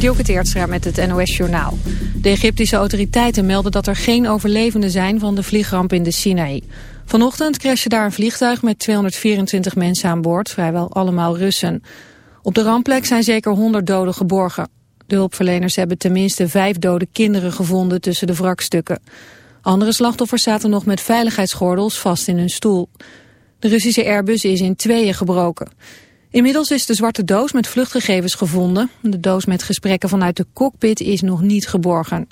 Dielke Teertstra met het NOS-journaal. De Egyptische autoriteiten melden dat er geen overlevenden zijn van de vliegramp in de Sinaï. Vanochtend crashte daar een vliegtuig met 224 mensen aan boord, vrijwel allemaal Russen. Op de rampplek zijn zeker 100 doden geborgen. De hulpverleners hebben tenminste vijf dode kinderen gevonden tussen de wrakstukken. Andere slachtoffers zaten nog met veiligheidsgordels vast in hun stoel. De Russische Airbus is in tweeën gebroken. Inmiddels is de zwarte doos met vluchtgegevens gevonden. De doos met gesprekken vanuit de cockpit is nog niet geborgen.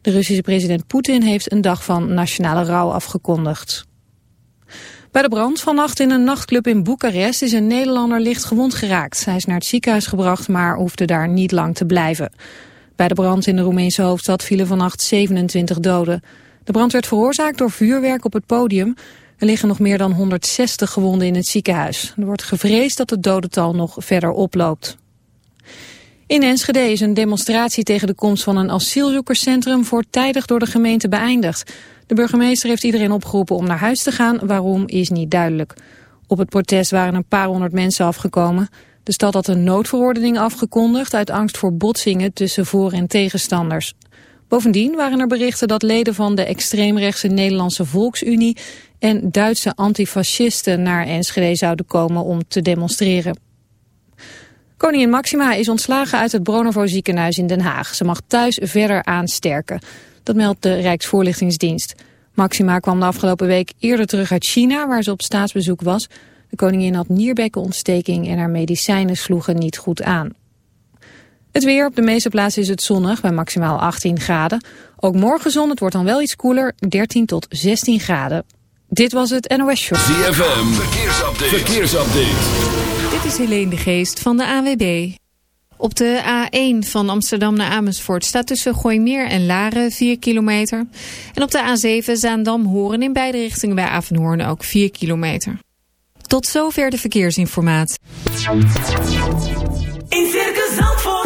De Russische president Poetin heeft een dag van nationale rouw afgekondigd. Bij de brand vannacht in een nachtclub in Boekarest is een Nederlander licht gewond geraakt. Hij is naar het ziekenhuis gebracht, maar hoefde daar niet lang te blijven. Bij de brand in de Roemeense hoofdstad vielen vannacht 27 doden. De brand werd veroorzaakt door vuurwerk op het podium. Er liggen nog meer dan 160 gewonden in het ziekenhuis. Er wordt gevreesd dat het dodental nog verder oploopt. In Enschede is een demonstratie tegen de komst van een asielzoekerscentrum voortijdig door de gemeente beëindigd. De burgemeester heeft iedereen opgeroepen om naar huis te gaan, waarom is niet duidelijk. Op het protest waren een paar honderd mensen afgekomen. De stad had een noodverordening afgekondigd uit angst voor botsingen tussen voor- en tegenstanders. Bovendien waren er berichten dat leden van de extreemrechtse Nederlandse Volksunie en Duitse antifascisten naar Enschede zouden komen om te demonstreren. Koningin Maxima is ontslagen uit het Bronovo ziekenhuis in Den Haag. Ze mag thuis verder aansterken. Dat meldt de Rijksvoorlichtingsdienst. Maxima kwam de afgelopen week eerder terug uit China, waar ze op staatsbezoek was. De koningin had nierbekkenontsteking en haar medicijnen sloegen niet goed aan. Het weer, op de meeste plaatsen is het zonnig, bij maximaal 18 graden. Ook morgen zon, het wordt dan wel iets koeler, 13 tot 16 graden. Dit was het NOS Show. ZFM, verkeersupdate. verkeersupdate. Dit is Helene de Geest van de AWB. Op de A1 van Amsterdam naar Amersfoort staat tussen Gooimeer en Laren 4 kilometer. En op de A7 Zaandam-Horen in beide richtingen bij Avenhoorn ook 4 kilometer. Tot zover de verkeersinformatie. In Circus Zandvoort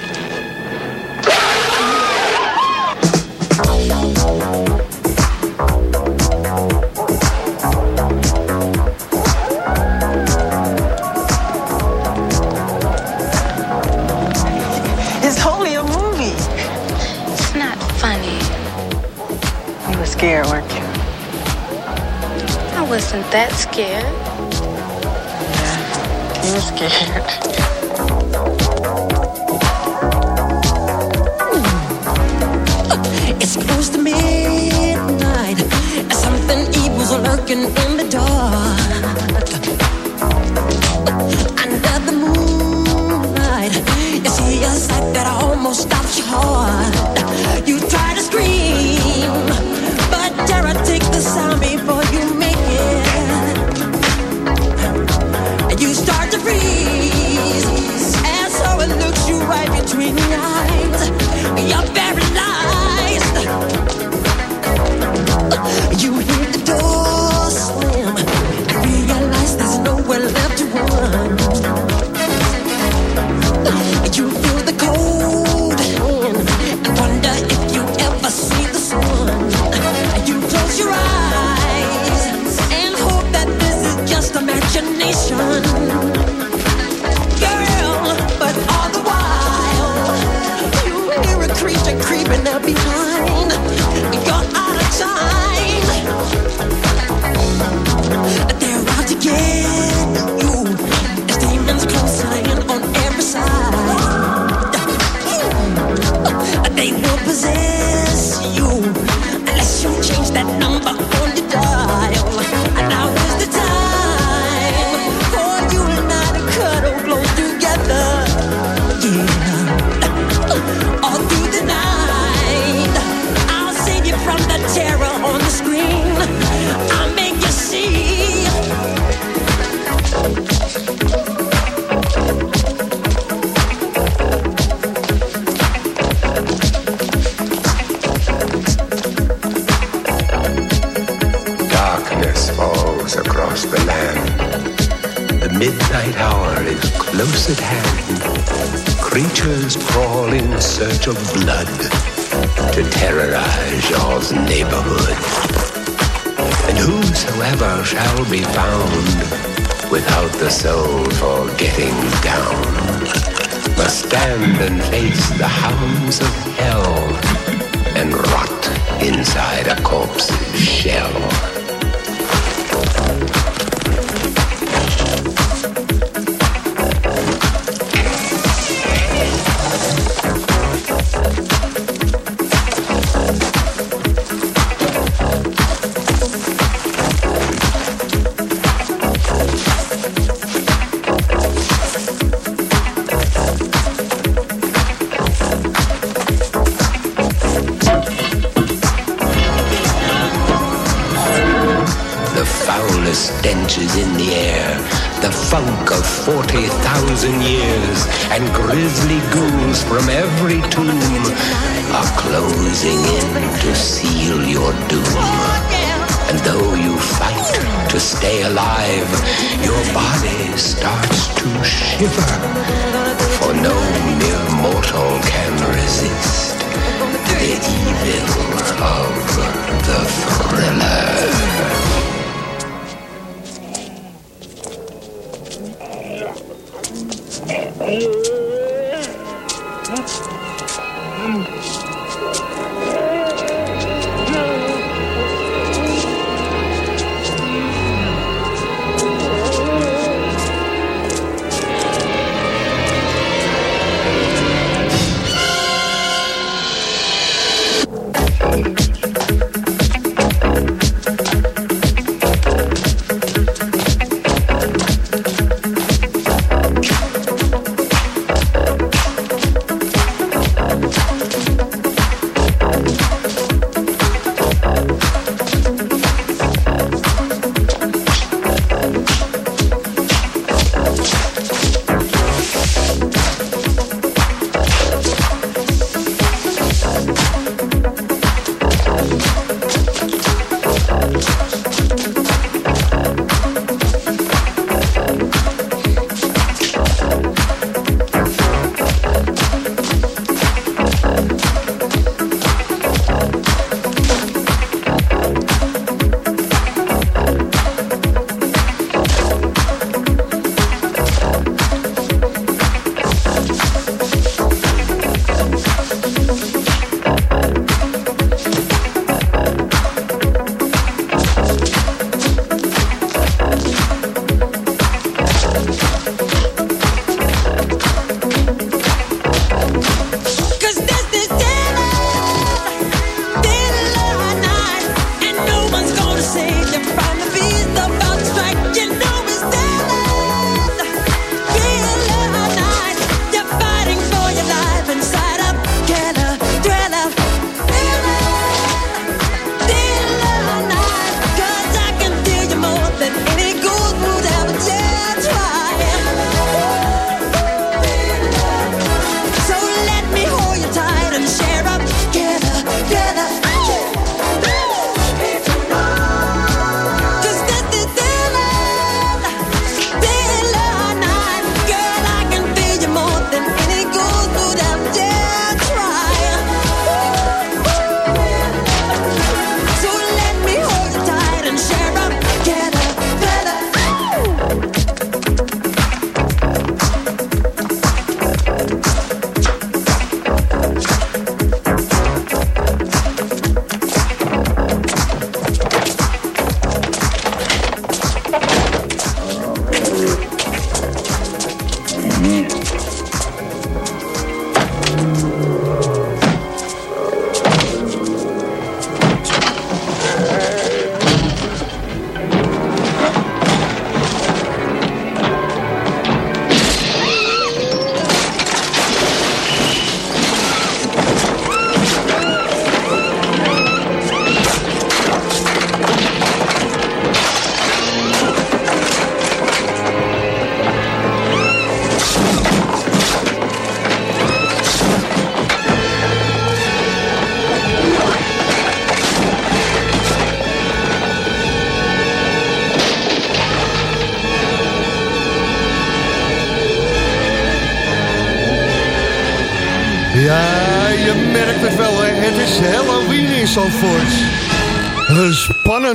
You were scared, weren't you? I wasn't that scared. You were scared. Hmm. It's close to midnight. Something evil's lurking in the dark. Under the moonlight, you see a sight that almost stops your heart. You try to Crawl in search of blood to terrorize y'all's neighborhood. And whosoever shall be found without the soul for getting down must stand and face the hounds of hell and rot inside a corpse's shell. Grisly ghouls from every tomb are closing in to seal your doom. And though you fight to stay alive, your body starts to shiver, That's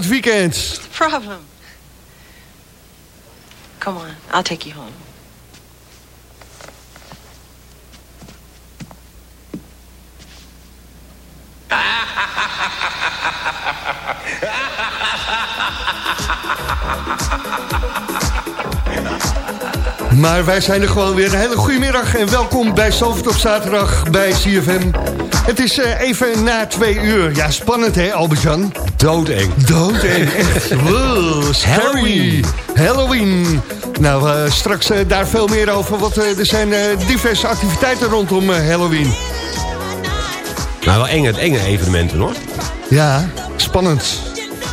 spannend weekend. Problem. Come on, I'll take you home. Maar wij zijn er gewoon weer. Een hele goede middag en welkom bij Zandvoort op zaterdag bij CFM. Het is eh, even na twee uur. Ja, spannend hè, Albert-Jan? Doodeng. Doodeng, echt. Wow, scary. Halloween. Halloween. Nou, eh, straks eh, daar veel meer over, want er zijn diverse activiteiten rondom Halloween. Nou, wel enge, enge evenementen hoor. Ja, spannend.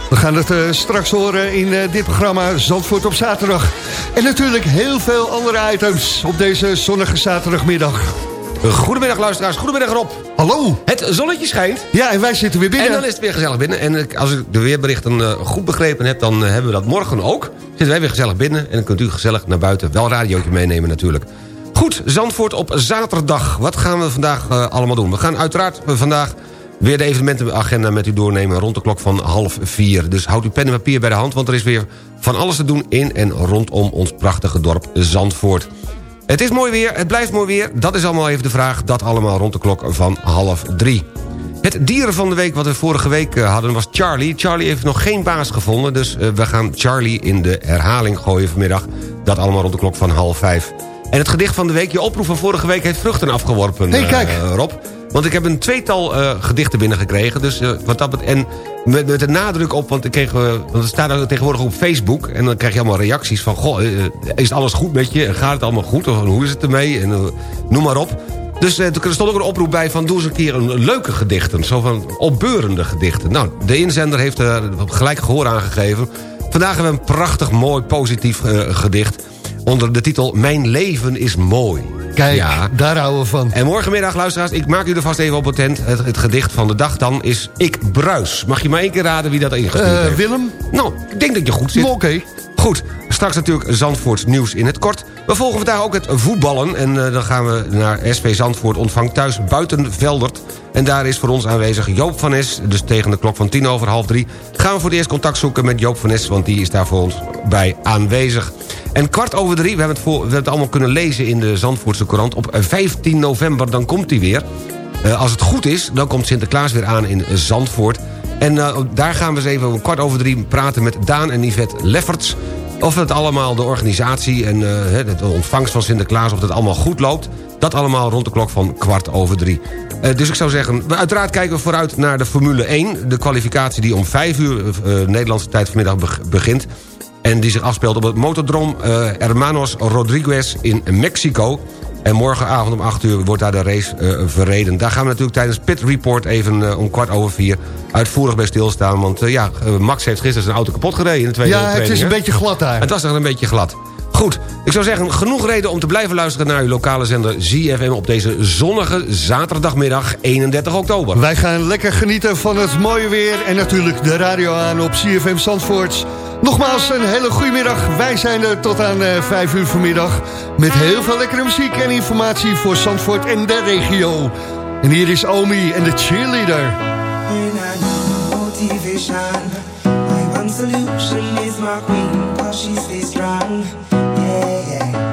We gaan het straks horen in dit programma Zandvoort op zaterdag. En natuurlijk heel veel andere items op deze zonnige zaterdagmiddag. Goedemiddag luisteraars, goedemiddag Rob. Hallo. Het zonnetje schijnt. Ja, en wij zitten weer binnen. En dan is het weer gezellig binnen. En als ik de weerberichten eh, goed begrepen heb, dan eh, hebben we dat morgen ook. Zitten wij weer gezellig binnen en dan kunt u gezellig naar buiten. Wel een radiootje meenemen natuurlijk. Goed, Zandvoort op zaterdag. Wat gaan we vandaag eh, allemaal doen? We gaan uiteraard vandaag weer de evenementenagenda met u doornemen... rond de klok van half vier. Dus houd uw pen en papier bij de hand... want er is weer van alles te doen in en rondom ons prachtige dorp Zandvoort. Het is mooi weer, het blijft mooi weer. Dat is allemaal even de vraag. Dat allemaal rond de klok van half drie. Het dieren van de week wat we vorige week eh, hadden was Charlie. Charlie heeft nog geen baas gevonden, dus eh, we gaan Charlie in de herhaling gooien vanmiddag. Dat allemaal rond de klok van half vijf. En het gedicht van de week, je oproep van vorige week heeft vruchten afgeworpen, Hey, kijk. eh, Rob. Want ik heb een tweetal eh, gedichten binnengekregen. Dus, eh, wat dat en met, met de nadruk op, want, ik kreeg, eh, want het staat tegenwoordig op Facebook... en dan krijg je allemaal reacties van... Goh, is alles goed met je? Gaat het allemaal goed? Of hoe is het ermee? En, noem maar op. Dus er stond ook een oproep bij van... doe eens een keer een leuke gedichten. Zo van opbeurende gedichten. Nou, de inzender heeft er gelijk gehoor aangegeven. Vandaag hebben we een prachtig, mooi, positief gedicht... onder de titel Mijn leven is mooi. Kijk, Ja. daar houden we van. En morgenmiddag, luisteraars, ik maak u er vast even op attent. Het, het gedicht van de dag dan is Ik Bruis. Mag je maar één keer raden wie dat ingestuurd Eh, heeft? Willem? Nou, ik denk dat je goed zit. Oké. Goed, straks natuurlijk Zandvoorts nieuws in het kort. We volgen vandaag ook het voetballen. En eh, dan gaan we naar SV Zandvoort ontvangt thuis buiten Veldert. En daar is voor ons aanwezig Joop van Nes. Dus tegen de klok van tien over half drie... gaan we voor het eerst contact zoeken met Joop van Nes... want die is daar voor ons bij aanwezig. En kwart over drie, we hebben het, voor, we het allemaal kunnen lezen... in de Zandvoortse Courant. Op 15 november, dan komt hij weer. Eh, als het goed is, dan komt Sinterklaas weer aan in Zandvoort. En eh, daar gaan we eens even om kwart over drie praten met Daan en Yvette Lefferts. Of het allemaal, de organisatie en eh, de ontvangst van Sinterklaas... of dat allemaal goed loopt. Dat allemaal rond de klok van kwart over drie. Eh, dus ik zou zeggen, we- uiteraard kijken we vooruit naar de Formule 1. De kwalificatie die om vijf uur Nederlandse tijd vanmiddag beg- begint. En die zich afspeelt op het motodrom Hermanos Rodriguez in Mexico. En morgenavond om 8 uur wordt daar de race eh, verreden. Daar gaan we natuurlijk tijdens Pit Report even eh, om kwart over vier... uitvoerig bij stilstaan. Want eh, ja, Max heeft gisteren zijn auto kapot gereden in de tweede Ja, het training, is een beetje glad daar. Het was nog een beetje glad. Goed, ik zou zeggen, genoeg reden om te blijven luisteren... naar uw lokale zender ZFM op deze zonnige zaterdagmiddag 31 oktober. Wij gaan lekker genieten van het mooie weer en natuurlijk de radio aan op CFM Zandvoort. Nogmaals een hele goede middag. Wij zijn er tot aan eh 5 uur vanmiddag met heel veel lekkere muziek en informatie voor Zandvoort en de regio. En hier is Omi en de cheerleader. solution is my queen, strong. Yeah, yeah.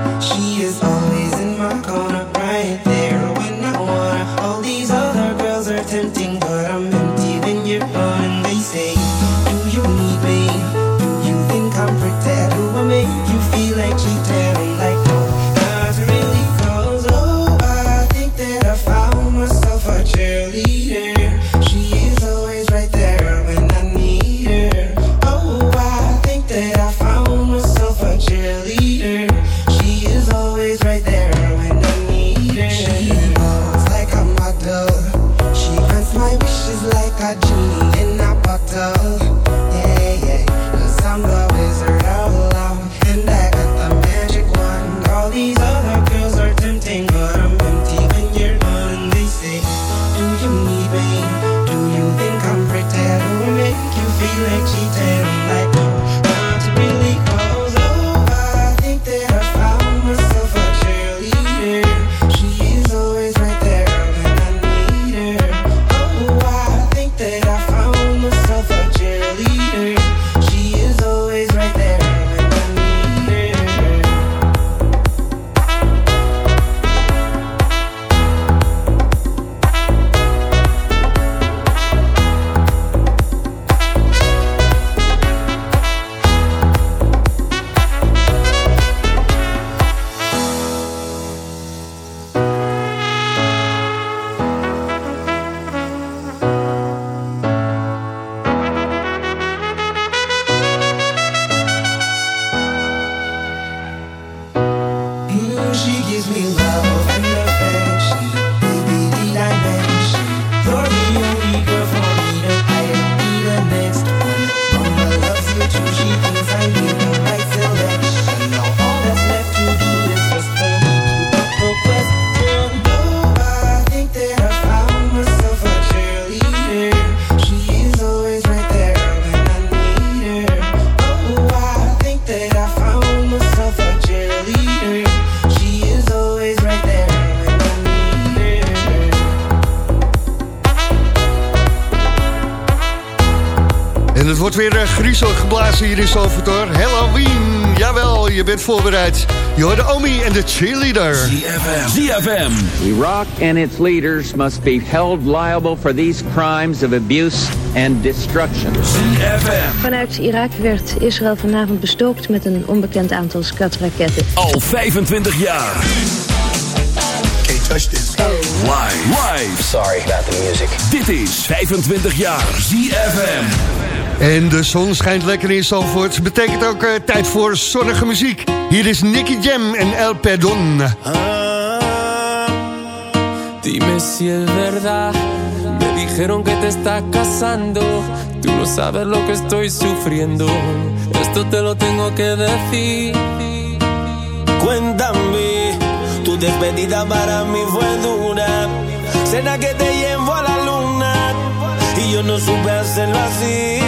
Geblazen hier in. Halloween, jawel, je bent voorbereid. Je hoort de Omi en de cheerleader. ZFM. ZFM. Iraq and its leaders must be held liable for these crimes of abuse and destruction. ZFM. Vanuit Irak werd Israël vanavond bestookt met een onbekend aantal skatraketten. Al 25 jaar. Can't touch this. Live. Live. Sorry about the music. Dit is 25 jaar ZFM. En de zon schijnt lekker in Zalvoort. Betekent ook uh, tijd voor zonnige muziek. Hier is Nicky Jam en El Perdon. Dime si es verdad. Me dijeron que te estás casando. Tú no sabes lo que estoy sufriendo. Esto te lo tengo que decir. Cuéntame, tu despedida para mí fue dura. Cena que te yo no supe hacerlo así.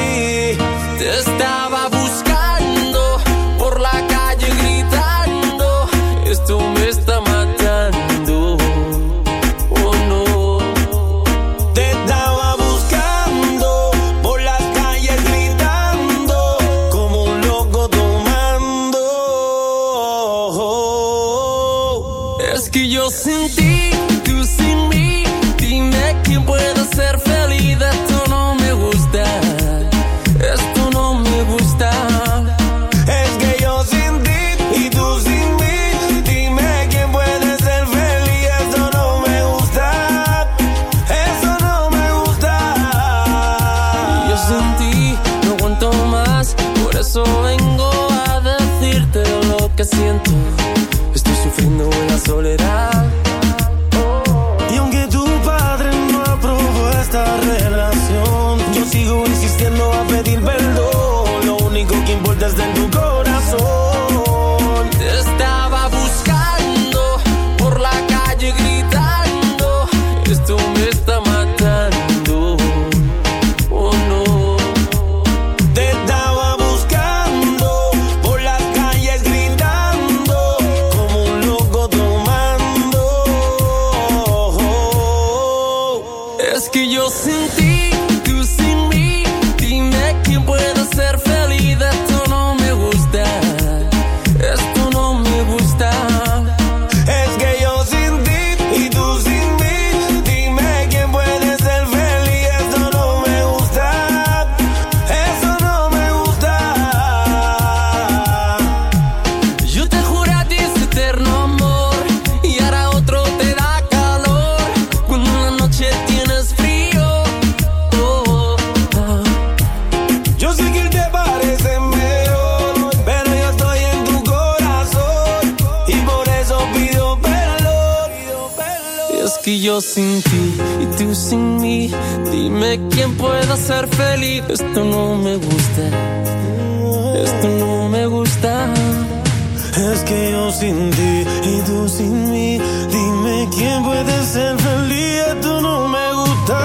Sin ti y tú sin mí, dime quién puede ser feliz. Esto no me gusta.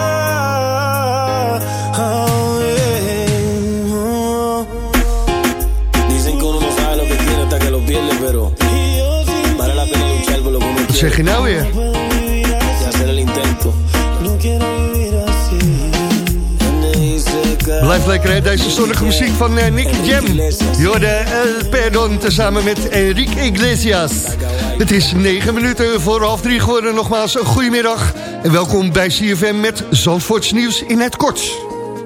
Oh, yeah. Dicen que uno no sabe lo que tiene hasta que lo pierde, pero vale la pena luchar por lo que uno Wat Blijft lekker deze zonnige muziek van uh, Nicky Jam. Jorde El Perdon tezamen met Enrique Iglesias. Het is negen minuten voor half drie geworden. Nogmaals een goedemiddag. En welkom bij CFM met Zandvoorts nieuws in het kort.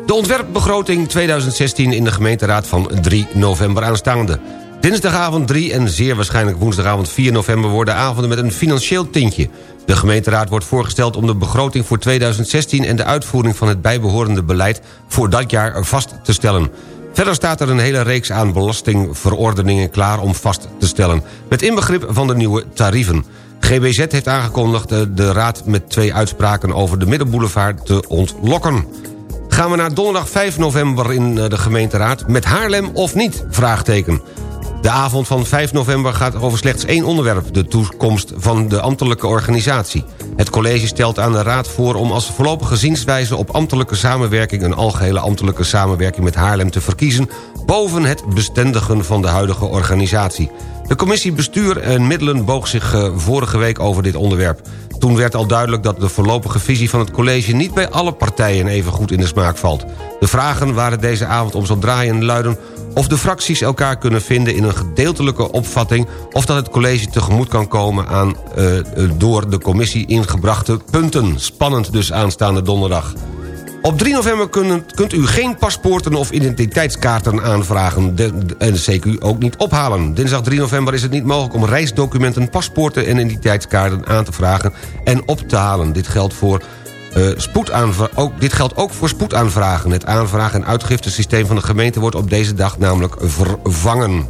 De ontwerpbegroting 2016 in de gemeenteraad van 3 november aanstaande. Dinsdagavond 3 en zeer waarschijnlijk woensdagavond 4 november... worden avonden met een financieel tintje. De gemeenteraad wordt voorgesteld om de begroting voor 2016... en de uitvoering van het bijbehorende beleid voor dat jaar vast te stellen. Verder staat er een hele reeks aan belastingverordeningen klaar om vast te stellen... met inbegrip van de nieuwe tarieven. GBZ heeft aangekondigd eh, de raad met twee uitspraken over de Middenboulevard te ontlokken. Gaan we naar donderdag 5 november in eh, de gemeenteraad... met Haarlem of niet? Vraagteken. De avond van 5 november gaat over slechts één onderwerp... de toekomst van de ambtelijke organisatie. Het college stelt aan de raad voor om als voorlopige zienswijze... op ambtelijke samenwerking een algehele ambtelijke samenwerking met Haarlem te verkiezen... boven het bestendigen van de huidige organisatie. De commissie Bestuur en Middelen boog zich eh, vorige week over dit onderwerp. Toen werd al duidelijk dat de voorlopige visie van het college... niet bij alle partijen even goed in de smaak valt. De vragen waar het deze avond om zal draaien luiden... of de fracties elkaar kunnen vinden in een gedeeltelijke opvatting... of dat het college tegemoet kan komen aan uh, door de commissie ingebrachte punten. Spannend dus aanstaande donderdag. Op 3 november kunt, kunt u geen paspoorten of identiteitskaarten aanvragen... En de CQ ook niet ophalen. Dinsdag 3 november is het niet mogelijk om reisdocumenten... paspoorten en identiteitskaarten aan te vragen en op te halen. Dit geldt voor uh, ook, dit geldt ook voor spoedaanvragen. Het aanvragen- en uitgiftesysteem van de gemeente wordt op deze dag namelijk vervangen.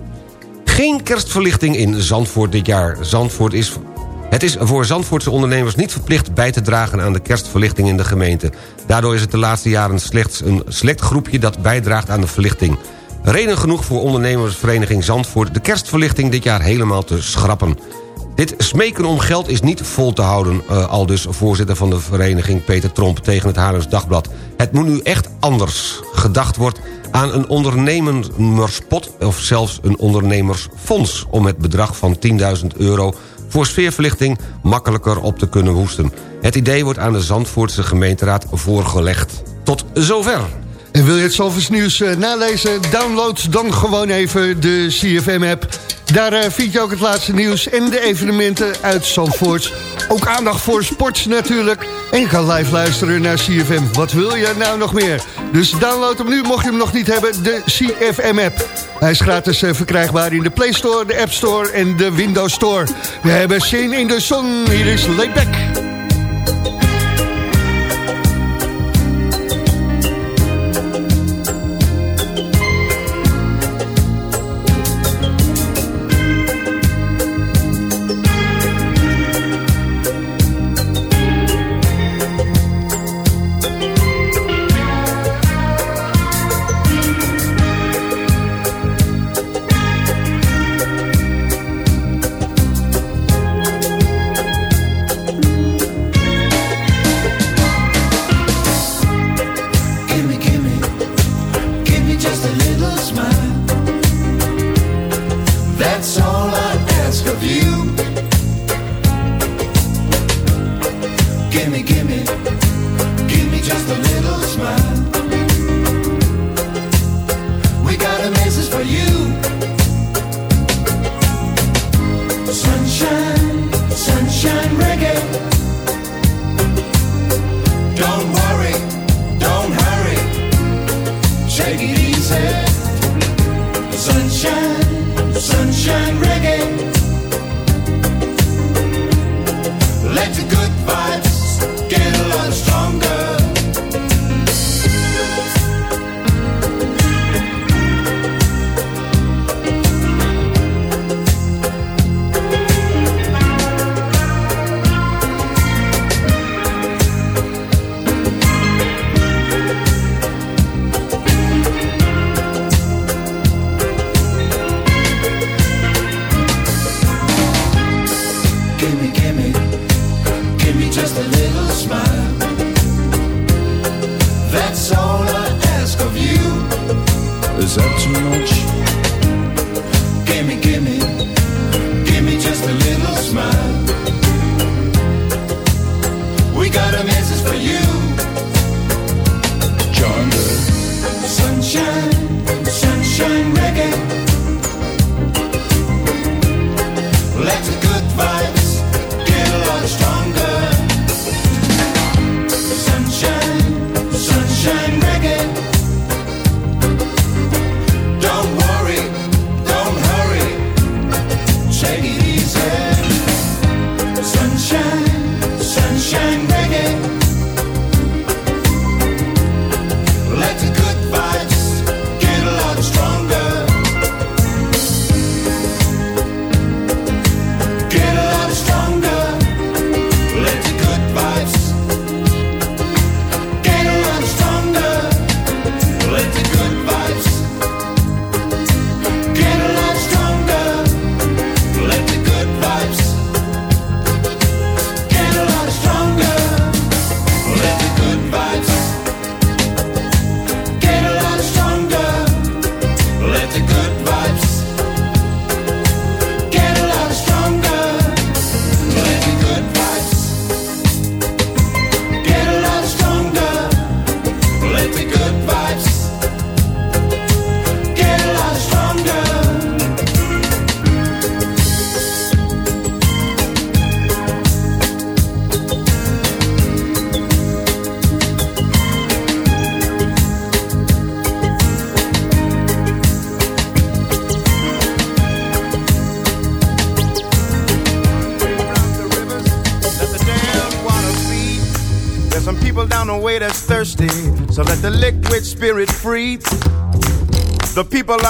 Geen kerstverlichting in Zandvoort dit jaar. Zandvoort is het is voor Zandvoortse ondernemers niet verplicht bij te dragen aan de kerstverlichting in de gemeente. Daardoor is het de laatste jaren slechts een select groepje dat bijdraagt aan de verlichting. Reden genoeg voor ondernemersvereniging Zandvoort de kerstverlichting dit jaar helemaal te schrappen. Dit smeken om geld is niet vol te houden, uh, al dus voorzitter van de vereniging Peter Tromp tegen het Haarlems Dagblad. Het moet nu echt anders. Gedacht wordt aan een ondernemerspot of zelfs een ondernemersfonds... om het bedrag van 10.000 euro voor sfeerverlichting makkelijker op te kunnen hoesten. Het idee wordt aan de Zandvoortse gemeenteraad voorgelegd. Tot zover. En wil je het Zalvers nieuws uh, nalezen? Download dan gewoon even de CFM-app. Daar uh, vind je ook het laatste nieuws en de evenementen uit Zandvoort. Ook aandacht voor sports natuurlijk. En je kan live luisteren naar CFM. Wat wil je nou nog meer? Dus download hem nu, mocht je hem nog niet hebben, de CFM-app. Hij is gratis uh, verkrijgbaar in de Play Store, de App Store en de Windows Store. We hebben zin in de zon. Hier is Laidback.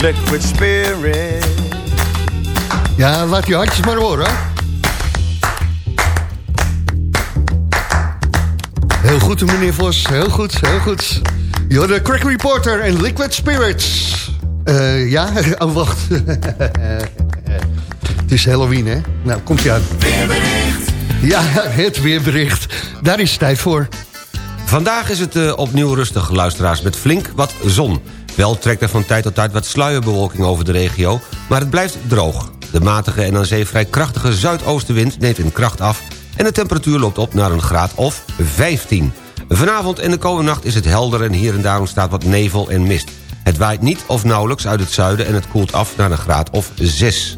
Liquid spirit. Ja, laat je handjes maar horen. Heel goed, meneer Vos. Heel goed, heel goed. You're the Crack Reporter en Liquid Spirits. Eh, ja, oh wacht. het is Halloween, hè? Nou, komt ie aan. Weerbericht. Ja, het weerbericht. Daar is het tijd voor. Vandaag is het eh, opnieuw rustig, luisteraars, met flink wat zon. Wel trekt er van tijd tot tijd wat sluierbewolking over de regio... maar het blijft droog. De matige en aan zee vrij krachtige zuidoostenwind neemt in kracht af... en de temperatuur loopt op naar een graad of 15. Vanavond en de komende nacht is het helder en hier en daar ontstaat wat nevel en mist. Het waait niet of nauwelijks uit het zuiden en het koelt af naar een graad of 6.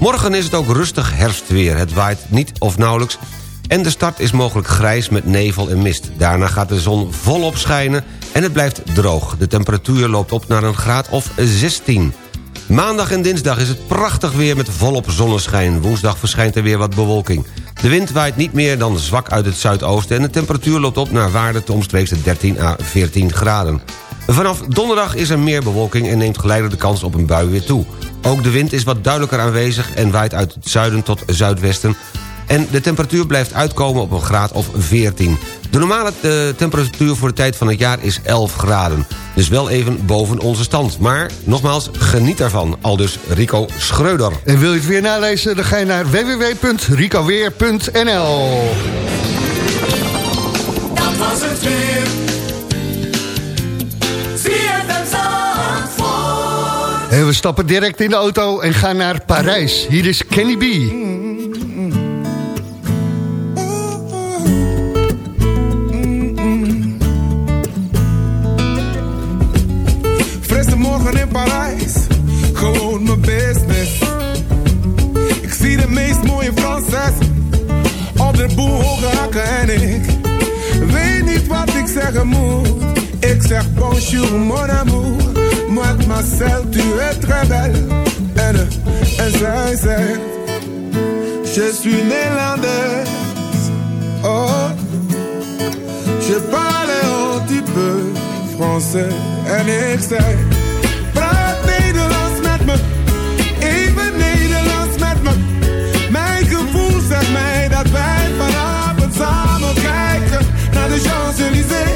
Morgen is het ook rustig herfstweer. Het waait niet of nauwelijks en de start is mogelijk grijs met nevel en mist. Daarna gaat de zon volop schijnen en het blijft droog. De temperatuur loopt op naar een graad of 16. Maandag en dinsdag is het prachtig weer met volop zonneschijn. Woensdag verschijnt er weer wat bewolking. De wind waait niet meer dan zwak uit het zuidoosten... en de temperatuur loopt op naar waarde te omstreeks de 13 à 14 graden. Vanaf donderdag is er meer bewolking en neemt geleidelijk de kans op een bui weer toe. Ook de wind is wat duidelijker aanwezig en waait uit het zuiden tot zuidwesten... En de temperatuur blijft uitkomen op een graad of 14. De normale eh, temperatuur voor de tijd van het jaar is 11 graden. Dus wel even boven onze stand. Maar nogmaals, geniet ervan. Al dus Rico Schreuder. En wil je het weer nalezen, dan ga je naar www.ricoweer.nl Dat was het weer. En we stappen direct in de auto en gaan naar Parijs. Hier is Kenny B. bonjour mon amour. Moi Marcel, tu es très belle. N, S, S. Je suis néerlandaise. Oh, je parle un petit peu français en ik zei. Praat Nederlands met me, even Nederlands met me. Mijn gevoel zegt mij dat wij vanavond samen kijken naar de Champs-Élysées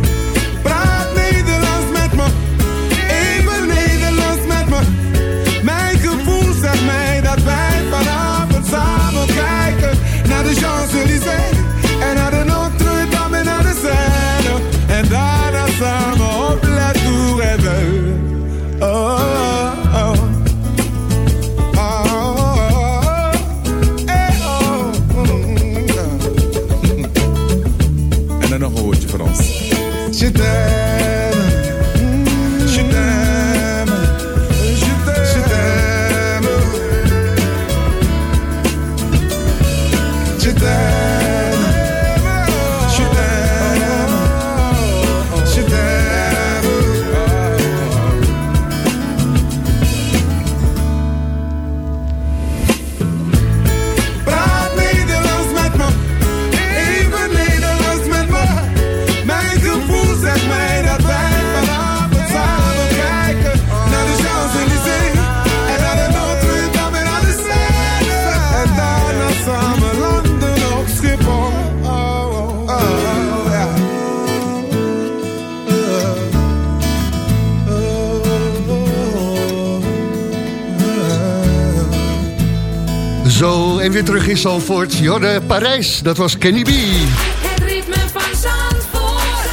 Zo, en weer terug in Zandvoort. Jorde Parijs, dat was Kenny B. Het ritme van Zandvoort.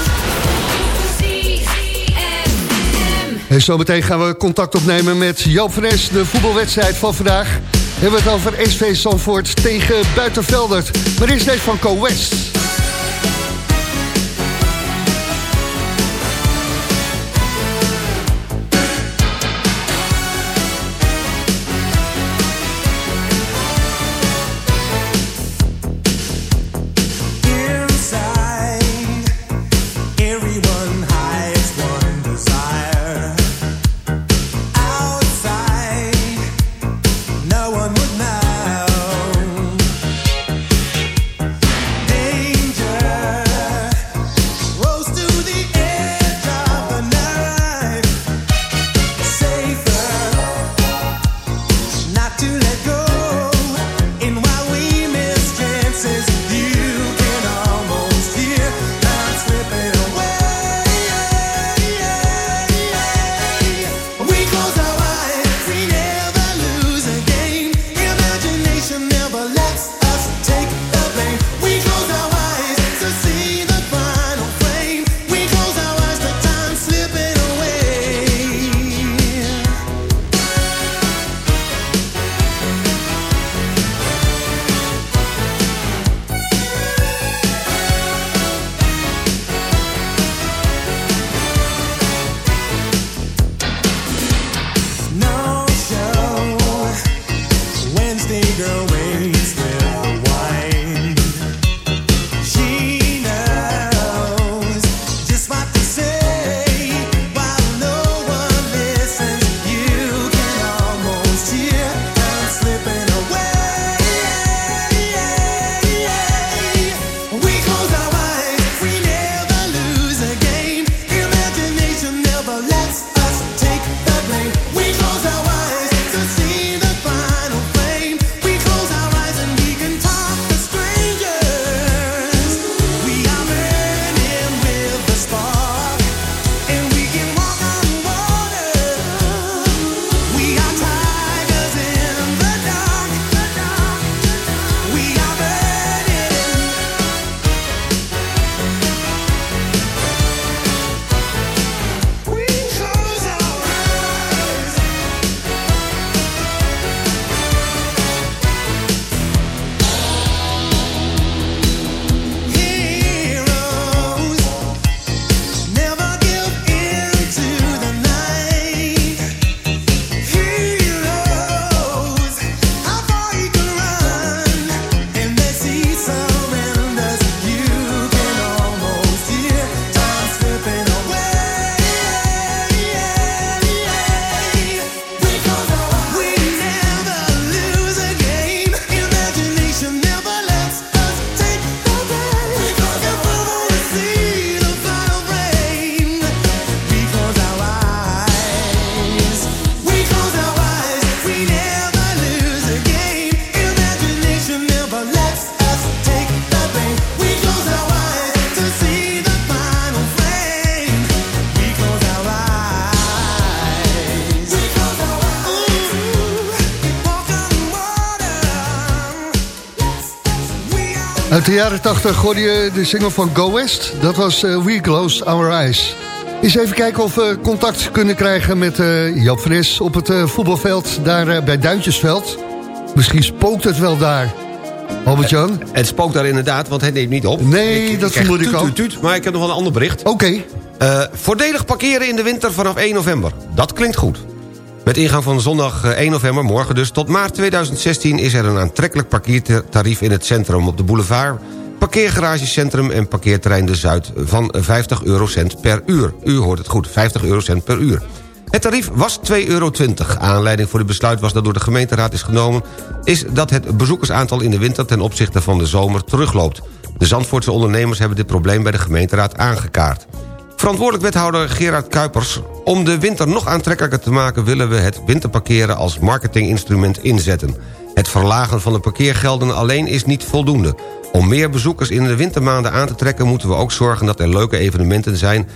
En zometeen gaan we contact opnemen met Joop van Es, de voetbalwedstrijd van vandaag. We hebben het over SV Zandvoort tegen Buitenveldert. Maar eerst deze van Co West. Uit de jaren 80 hoorde je de single van Go West. Dat was eh, We Close Our Eyes. Eens even kijken of we contact kunnen krijgen met uh, Joop Fris op het eh, voetbalveld daar eh, bij Duintjesveld. Misschien spookt het wel daar. Albert-Jan? Het spookt daar inderdaad, want hij neemt niet op. Nee, dat vermoed ik tuut, tuut, maar ik heb nog wel een ander bericht. Oké. Eh, voordelig parkeren in de winter vanaf 1 november. Dat klinkt goed. Met ingang van zondag eh, 1 november, morgen dus, tot maart 2016... is er een aantrekkelijk parkeertarief in het centrum op de boulevard... parkeergaragecentrum en parkeerterrein De Zuid van 50 eurocent per uur. U hoort het goed, 50 eurocent per uur. Het tarief was 2,20 euro. Aanleiding voor dit besluit was dat door de gemeenteraad is genomen... is dat het bezoekersaantal in de winter ten opzichte van de zomer terugloopt. De Zandvoortse ondernemers hebben dit probleem bij de gemeenteraad aangekaart. Verantwoordelijk wethouder Gerard Kuipers... om de winter nog aantrekkelijker te maken... willen we het winterparkeren als marketinginstrument inzetten. Het verlagen van de parkeergelden alleen is niet voldoende. Om meer bezoekers in de wintermaanden aan te trekken... moeten we ook zorgen dat er leuke evenementen zijn...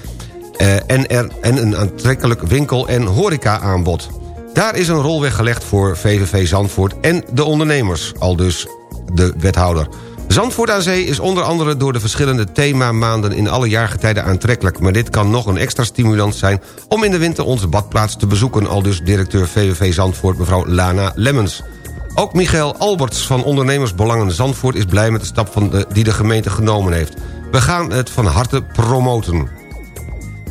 eh, en, en een aantrekkelijk winkel- en horeca-aanbod. Daar is een rol weggelegd voor VVV Zandvoort en de ondernemers, al dus de wethouder. Zandvoort aan Zee is onder andere door de verschillende themamaanden in alle jaargetijden aantrekkelijk. Maar dit kan nog een extra stimulans zijn om in de winter onze badplaats te bezoeken. Al dus directeur VVV Zandvoort mevrouw Lana Lemmens. Ook Michael Alberts van Ondernemersbelangen Zandvoort is blij met de stap van die de gemeente genomen heeft. We gaan het van harte promoten.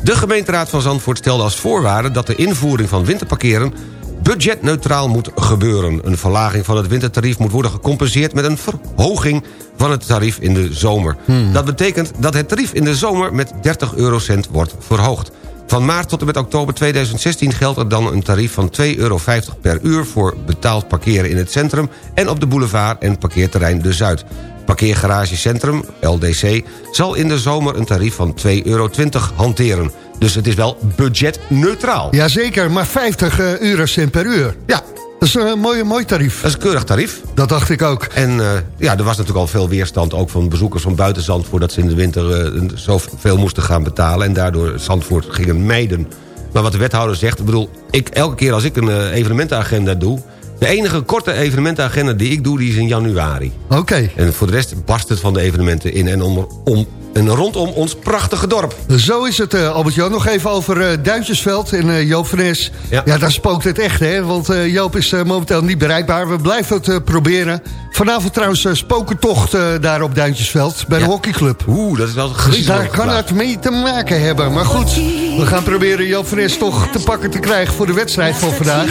De gemeenteraad van Zandvoort stelde als voorwaarde... dat de invoering van winterparkeren budgetneutraal moet gebeuren. Een verlaging van het wintertarief moet worden gecompenseerd... met een verhoging van het tarief in de zomer. Dat betekent dat het tarief in de zomer met 30 eurocent wordt verhoogd. Van maart tot en met oktober 2016 geldt er dan een tarief van 2,50 euro per uur... voor betaald parkeren in het centrum en op de boulevard en parkeerterrein De Zuid. Parkeergarage Centrum, LDC, zal in de zomer een tarief van 2,20 euro hanteren. Dus het is wel budgetneutraal. Jazeker, maar 50 eh, eurocent per uur. Ja. Dat is een mooi, mooi tarief. Dat is een keurig tarief. Dat dacht ik ook. En eh, ja, er was natuurlijk al veel weerstand ook van bezoekers van buiten Zandvoort... dat ze in de winter uh, zoveel moesten gaan betalen... en daardoor Zandvoort gingen mijden. Maar wat de wethouder zegt, ik bedoel... Ik, elke keer als ik een uh, evenementenagenda doe... de enige korte evenementenagenda die ik doe, die is in januari. Oké. Okay. En voor de rest barst het van de evenementen in en om, om en rondom ons prachtige dorp. Zo is het, uh, Albert-Jan. Nog even over uh, Duintjesveld en uh, Joop van. Ja. ja, daar spookt het echt, hè. Want Joop is momenteel niet bereikbaar. We blijven het proberen. Vanavond trouwens spokentocht daar op Duintjesveld. Bij de ja. hockeyclub. Oeh, dat is wel Dus griezelig. daar kan het mee te maken hebben. Maar goed, we gaan proberen Joop van toch te pakken te krijgen... voor de wedstrijd van vandaag.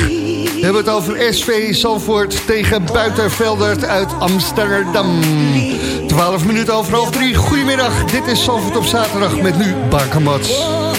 We hebben het over SV Zandvoort tegen Buitenveldert uit Amsterdam. 12 minuten over half drie. Goedemiddag, dit is Zandvoort op zaterdag met nu Barkamats.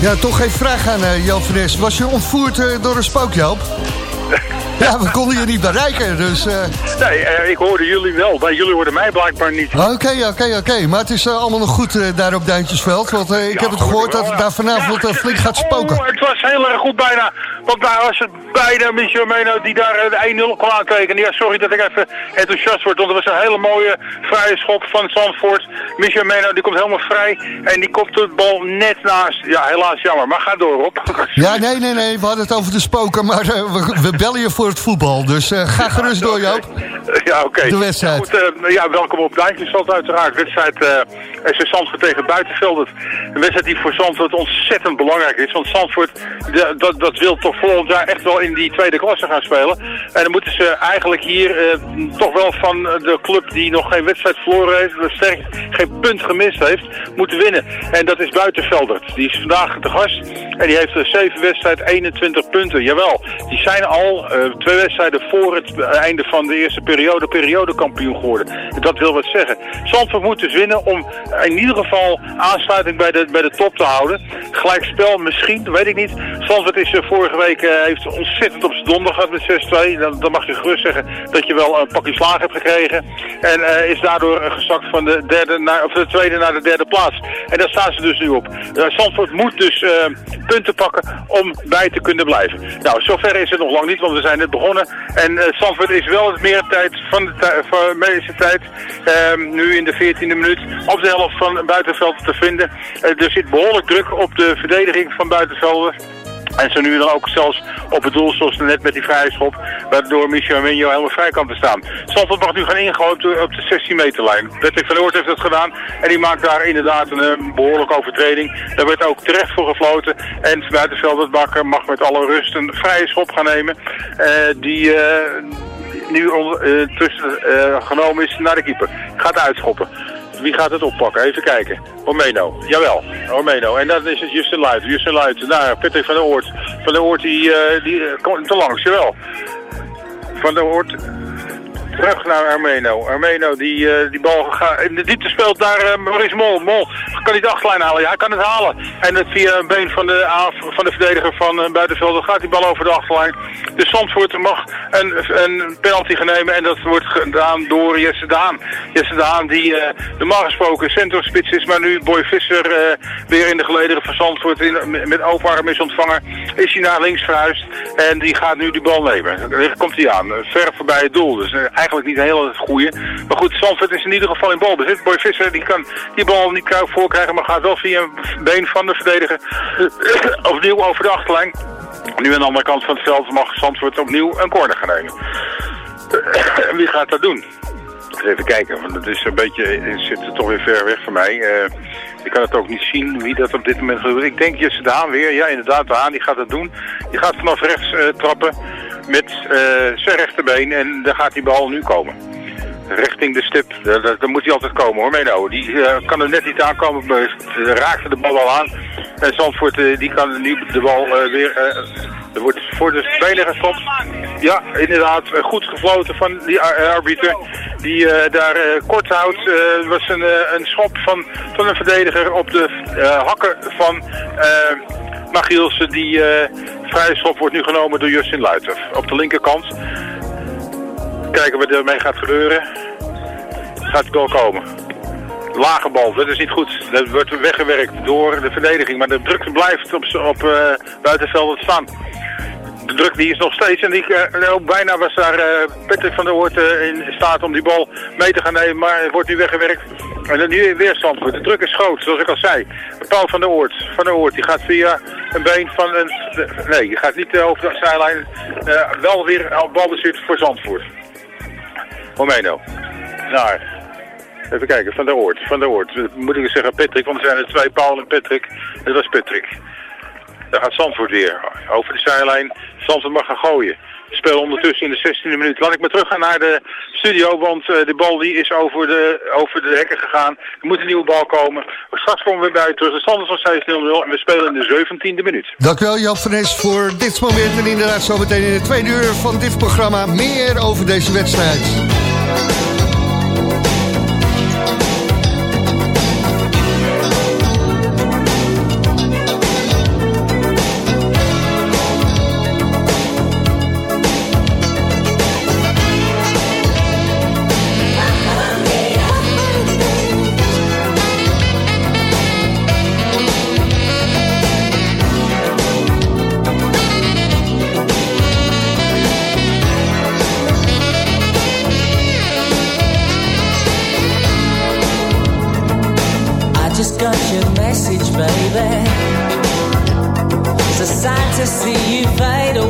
Ja, toch even vraag aan uh, Joop van Nes. Was je ontvoerd eh, door een spook? Ja, we konden je niet bereiken, dus... eh, Nee, eh, ik hoorde jullie wel, maar jullie hoorden mij blijkbaar niet. Oké, oké, oké. Maar het is eh, allemaal nog goed daar op Duintjesveld. Want ik heb het gehoord dat het daar vanavond flink gaat spoken. Oh, het was heel erg goed bijna. Want daar was het bijna Michel Meno die daar de 1-0 kon aantekenen. Ja, sorry dat ik even enthousiast word. Want het was een hele mooie vrije schop van Zandvoort. Michel Meno die komt helemaal vrij. En die kopt de bal net naast. Ja, helaas jammer. Maar ga door, Rob. Ja, nee, nee, nee. We hadden het over de spoken, maar we, we bellen je voor het voetbal. Dus eh, ga gerust door, Joop. Ja, oké. De wedstrijd. Goed, eh, ja, welkom op Duintjesveld uiteraard. Wedstrijd uh, SC Zandvoort tegen Buitenveld. Een wedstrijd die voor Zandvoort ontzettend belangrijk is. Want Zandvoort, de- dat, dat wil toch volgend jaar echt wel in die tweede klasse gaan spelen. En dan moeten ze eigenlijk hier eh, toch wel van de club die nog geen wedstrijd verloren heeft, dat sterk geen punt gemist heeft, moeten winnen. En dat is Buitenveldert. Die is vandaag te gast. En die heeft eh, 7 wedstrijden, 21 punten. Jawel, die zijn al eh, twee wedstrijden voor het einde van de eerste periode periodekampioen geworden. En dat wil wat zeggen. Zandvoort moet dus winnen om in ieder geval aansluiting bij de, bij de top te houden. Gelijkspel misschien, weet ik niet. Zandvoort is eh, vorige week eh, heeft ontzettend op zijn donder gehad met 6-2. Dan, dan mag je gerust zeggen dat je wel een pakje slaag hebt gekregen. En eh, is daardoor gezakt van de, derde naar, of de tweede naar de derde plaats. En daar staan ze dus nu op. Eh, Zandvoort moet dus punten pakken om bij te kunnen blijven. Nou, zover is het nog lang niet, want we zijn net begonnen. En eh, Zandvoort is wel het meer tijd van de, van de meeste tijd, ehm, nu in de 14e minuut, op de helft van buitenveld te vinden. Eh, er zit behoorlijk druk op de verdediging van buitenvelden. En ze nu dan ook zelfs op het doel, zoals net met die vrije schop, waardoor Michel Minjo helemaal vrij kan te staan. Zandvoort mag nu gaan ingooien op de, op de 16 meter lijn. Van Oort heeft dat gedaan en die maakt daar inderdaad een, eh, behoorlijke overtreding. Daar werd ook terecht voor gefloten en buitenveld bakker mag met alle rust een vrije schop gaan nemen. eh, die eh, nu tussen genomen is naar de keeper. Gaat uitschoppen. Wie gaat het oppakken? Even kijken. Romeno. Jawel, Romeno. En dan is het Justin Luiten. Justin Luiten. Nou, Patrick van der Oort. Van der Oort die, eh, die eh, komt te langs, jawel. Van der Oort terug naar Armeno. Armeno die, eh, die bal in de diepte speelt naar eh, Maurice Mol. Mol kan niet de achterlijn halen. Ja, hij kan het halen. En het via een been van de, van de verdediger van uh, Buitenveld gaat die bal over de achterlijn. Dus Zandvoort mag een, een penalty gaan nemen. En dat wordt gedaan door Jesse Daan. Jesse Daan die eh, normaal gesproken centrumspits is. Maar nu Boy Visser eh, weer in de gelederen van Zandvoort in, met- open arm is ontvangen. Is hij naar links verhuisd. En die gaat nu die bal nemen. Daar komt hij aan. eh, Ver voorbij het doel. Dus eh, eigenlijk niet een hele goede. Maar goed, Zandvoort is in ieder geval in balbezit. Boy Visser die kan die bal niet kruip voorkrijgen. Maar gaat wel via een been van de verdediger opnieuw over de achterlijn. Nu aan de andere kant van het veld mag Zandvoort opnieuw een corner gaan nemen. En wie gaat dat doen? Even kijken, want het is een beetje, zit er toch weer ver weg van mij. Eh, ik kan het ook niet zien wie dat op dit moment doet. Ik denk Jesse de Haan weer, ja inderdaad, de Haan die gaat dat doen. Die gaat vanaf rechts eh, trappen met eh, zijn rechterbeen en daar gaat die bal nu komen. Richting de stip, daar, daar- moet hij altijd komen hoor, Meno. Die eh, kan er net niet aankomen, maar eh, raakte de bal al aan. En Zandvoort eh, die kan nu de bal eh, weer... eh, er wordt voor de speler gestopt. Ja, inderdaad. eh, Goed gefloten van die ar- eh, arbiter. Die eh, daar eh, kort houdt. Eh, was een, eh, een schop van, van een verdediger op de eh, hakken van eh Magielsen. Die eh vrije schop wordt nu genomen door Justin Luiter. Op de linkerkant. Kijken wat ermee gaat gebeuren. Gaat het wel komen. Lage bal, dat is niet goed. Dat wordt weggewerkt door de verdediging. Maar de druk blijft op, op buitenveld staan. De druk die is nog steeds. En die, eh, ook bijna was daar eh, Patrick van der Hoort eh, in staat om die bal mee te gaan nemen. Maar wordt nu weggewerkt. En dan nu weerstand. De druk is groot, zoals ik al zei. Paul van der Oort. Van der Oort die gaat via een been van een... Nee, die gaat niet over de zijlijn. Wel weer al balbezit voor Zandvoort. Romeno. Naar. Even kijken, Van der Oort. Van der Oort. Moet ik zeggen Patrick, want er zijn er twee, Paul en Patrick. Dat was Patrick. Daar gaat Zandvoort weer. Over de zijlijn. Zandvoort mag gaan gooien. spelen ondertussen in de 16e minuut. Laat ik maar teruggaan naar de studio, want eh, de bal die is over de, over de hekken gegaan. Er moet een nieuwe bal komen. Straks komen we bij terug. De stand is nog steeds 0-0 en we spelen in de 17e minuut. Dankjewel Jan Nes voor dit moment. En inderdaad zometeen in het tweede uur van dit programma meer over deze wedstrijd. See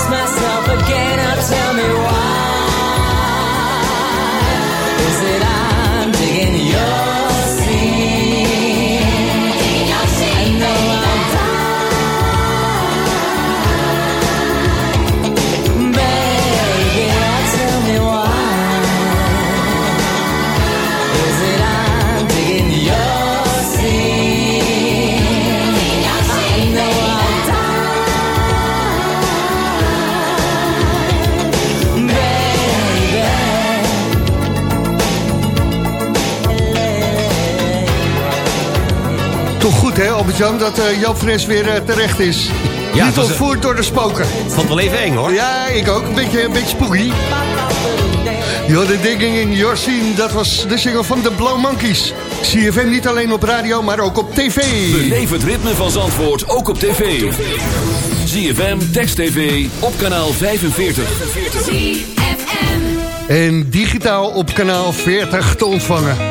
hè Albert-Jan dat eh Joop Fres weer eh, terecht is. Ja, Niet ontvoerd door de spoken. Vond het wel even eng hoor. Ja, ik ook. Een beetje, een beetje spooky. Yo, de digging in your scene, dat was de single van de Blow Monkeys. CFM niet alleen op radio, maar ook op tv. Beleef het ritme van Zandvoort ook op tv. ZFM, Text TV, op kanaal 45. En digitaal op kanaal 40 te ontvangen.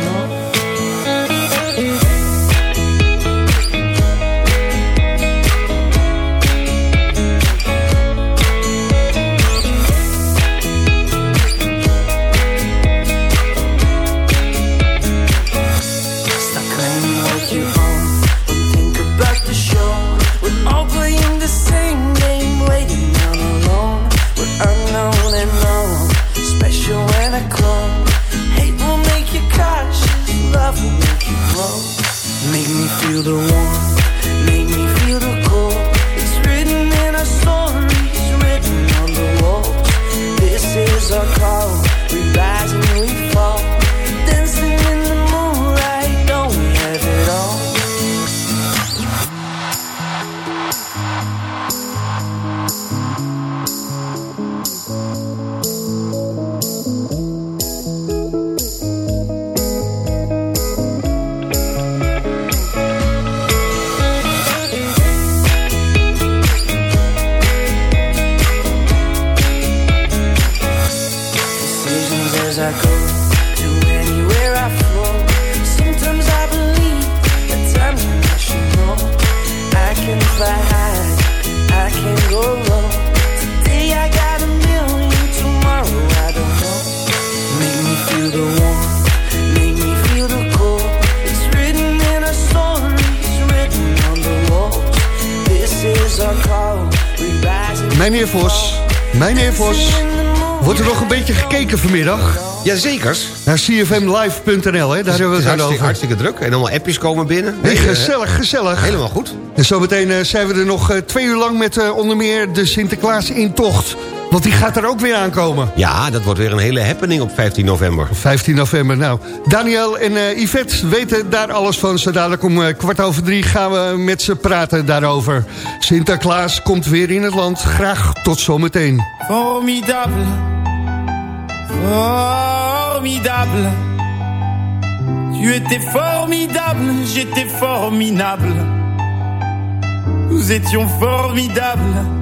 The warmth, heer Vos, mijn heer Vos. Wordt er nog een beetje gekeken vanmiddag? Jazekers. Naar cfmlive.nl, hè? daar hebben we het hartstikke, over. hartstikke druk. En allemaal appjes komen binnen. Nee, eh, gezellig, gezellig. Helemaal goed. En zometeen eh, zijn we er nog eh, twee uur lang met onder meer de Sinterklaas intocht. Want die gaat er ook weer aankomen. Ja, dat wordt weer een hele happening op 15 november. 15 november, nou. Daniel en eh, Yvette weten daar alles van. Zo dadelijk om eh, kwart over drie gaan we met ze praten daarover. Sinterklaas komt weer in het land. Graag tot zometeen. Formidable, formidable. Tu étais formidable, j'étais formidable. Nous étions formidables.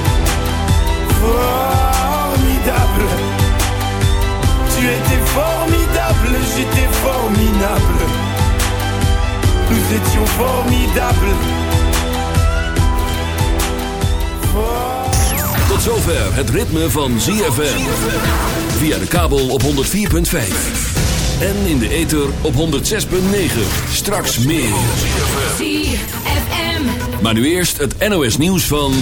Formidable. Tu étais formidable, j'étais formidable. nous étions formidables. Tot zover het ritme van ZFM. Via de kabel op 104.5. En in de ether op 106.9. Straks meer. ZFM. Maar nu eerst het NOS nieuws van...